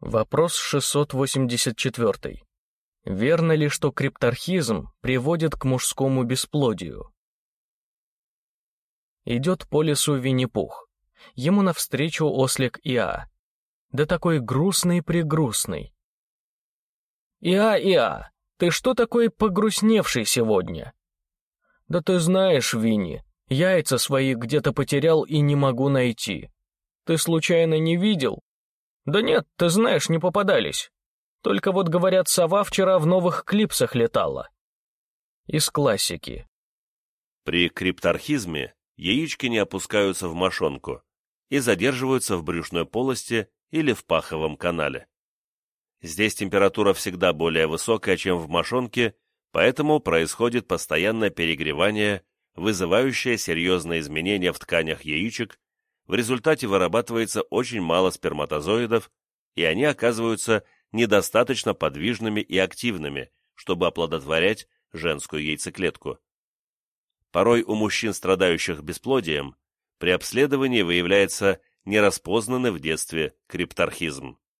Вопрос 684. Верно ли, что криптархизм приводит к мужскому бесплодию? Идет по лесу Винни-Пух. Ему навстречу ослик Иа. Да такой грустный-пригрустный. «Иа, Иа, ты что такой погрустневший сегодня?» «Да ты знаешь, Винни, яйца свои где-то потерял и не могу найти. Ты случайно не видел?» «Да нет, ты знаешь, не попадались. Только вот, говорят, сова вчера в новых клипсах летала». Из классики. При криптархизме яички не опускаются в мошонку и задерживаются в брюшной полости или в паховом канале. Здесь температура всегда более высокая, чем в мошонке, поэтому происходит постоянное перегревание, вызывающее серьезные изменения в тканях яичек, в результате вырабатывается очень мало сперматозоидов, и они оказываются недостаточно подвижными и активными, чтобы оплодотворять женскую яйцеклетку. Порой у мужчин, страдающих бесплодием, при обследовании выявляется нераспознанный в детстве криптархизм.